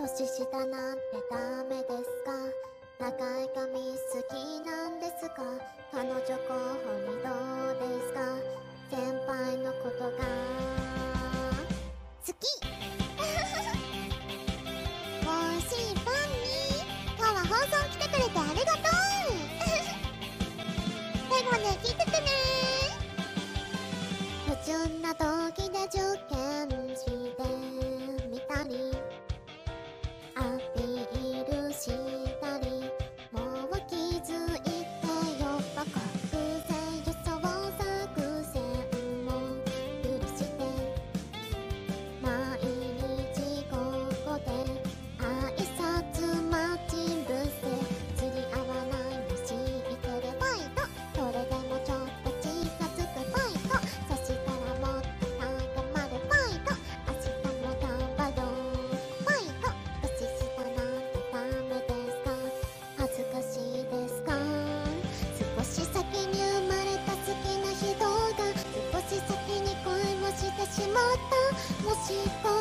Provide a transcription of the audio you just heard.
年下なんてダメですか？長い髪好きなんですか？彼女候補にどうですか？先輩のことが。好き。もしファンに。今日は放送来てくれてあこ